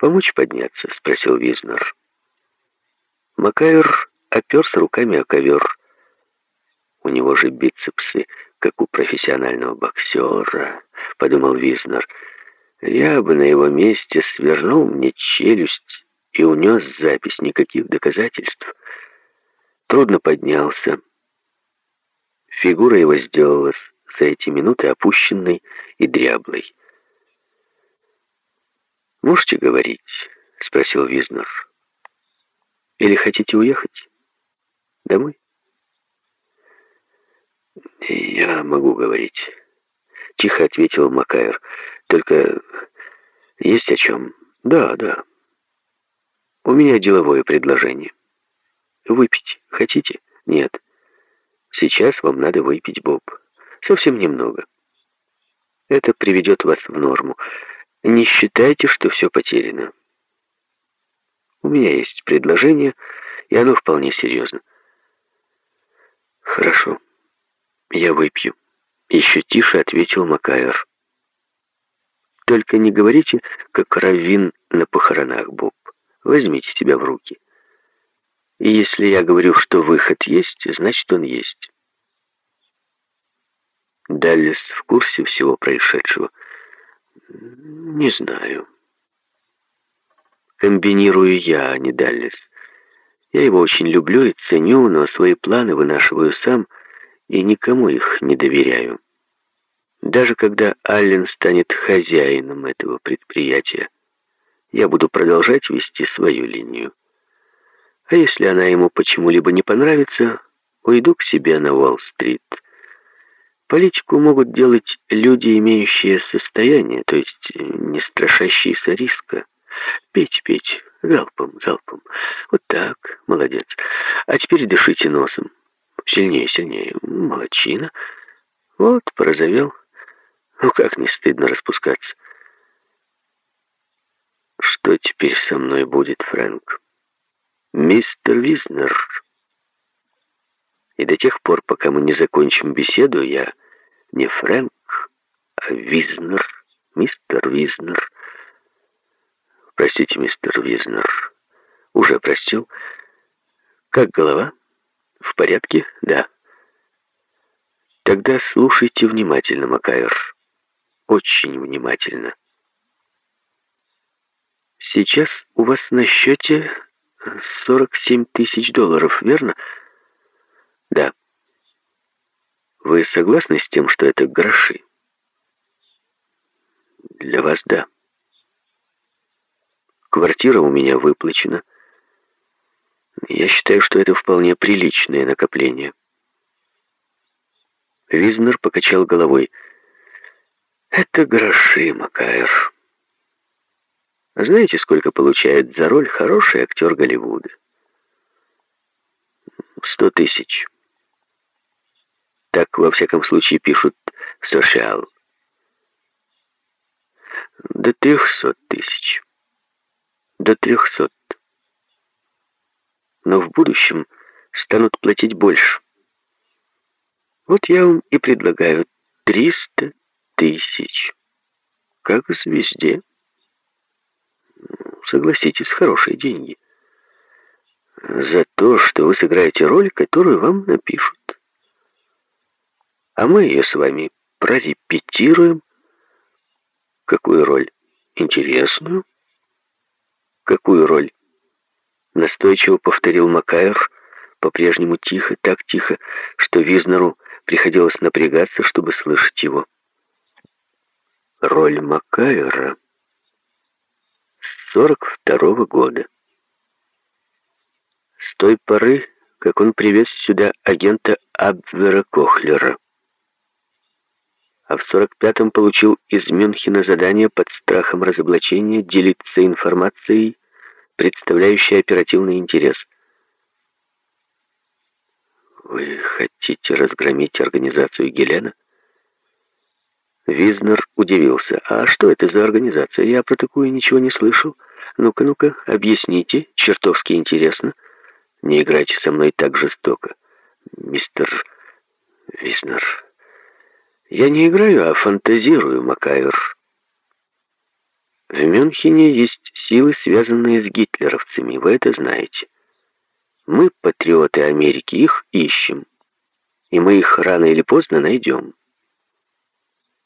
«Помочь подняться?» — спросил Визнер. Макайр оперся руками о ковер. «У него же бицепсы, как у профессионального боксера», — подумал Визнер. «Я бы на его месте свернул мне челюсть и унес запись, никаких доказательств. Трудно поднялся. Фигура его сделалась за эти минуты опущенной и дряблой. «Можете говорить?» — спросил Визнер. «Или хотите уехать? Домой?» «Я могу говорить», — тихо ответил Макайр. «Только есть о чем?» «Да, да. У меня деловое предложение. Выпить хотите?» «Нет. Сейчас вам надо выпить, Боб. Совсем немного. Это приведет вас в норму. Не считайте, что все потеряно. У меня есть предложение, и оно вполне серьезно. Хорошо, я выпью. Еще тише ответил Макайр. Только не говорите, как раввин на похоронах, Боб. Возьмите себя в руки. И если я говорю, что выход есть, значит он есть. Даллес в курсе всего происшедшего. Не знаю. Комбинирую я, а не Даллес. Я его очень люблю и ценю, но свои планы вынашиваю сам и никому их не доверяю. Даже когда Аллен станет хозяином этого предприятия, я буду продолжать вести свою линию. А если она ему почему-либо не понравится, уйду к себе на Уолл-стрит. Политику могут делать люди, имеющие состояние, то есть не страшащиеся риска. Пейте, пейте, залпом, залпом. Вот так, молодец. А теперь дышите носом. Сильнее, сильнее. Молодчина. Вот, порозовел. Ну как не стыдно распускаться. Что теперь со мной будет, Фрэнк? Мистер Визнер... И до тех пор, пока мы не закончим беседу, я не Фрэнк, а Визнер, мистер Визнер. Простите, мистер Визнер. Уже простил. Как голова? В порядке? Да. Тогда слушайте внимательно, Макайр. Очень внимательно. Сейчас у вас на счете 47 тысяч долларов, верно? Да. Вы согласны с тем, что это гроши? Для вас да. Квартира у меня выплачена. Я считаю, что это вполне приличное накопление. Визнер покачал головой. Это гроши, Макаев. Знаете, сколько получает за роль хороший актер Голливуда? Сто тысяч. Так, во всяком случае, пишут «Сошиал». До трехсот тысяч. До трехсот. Но в будущем станут платить больше. Вот я вам и предлагаю триста тысяч. Как звезде. Согласитесь, хорошие деньги. За то, что вы сыграете роль, которую вам напишут а мы ее с вами прорепетируем. Какую роль? Интересную. Какую роль? Настойчиво повторил Макайр, по-прежнему тихо, так тихо, что Визнеру приходилось напрягаться, чтобы слышать его. Роль Макайра с 42-го года. С той поры, как он привез сюда агента Абвера Кохлера а в 45-м получил из Мюнхена задание под страхом разоблачения делиться информацией, представляющей оперативный интерес. «Вы хотите разгромить организацию Гелена?» Визнер удивился. «А что это за организация? Я про такую ничего не слышал. Ну-ка, ну-ка, объясните. Чертовски интересно. Не играйте со мной так жестоко. Мистер Визнер...» Я не играю, а фантазирую, Макайр. В Мюнхене есть силы, связанные с гитлеровцами, вы это знаете. Мы, патриоты Америки, их ищем. И мы их рано или поздно найдем.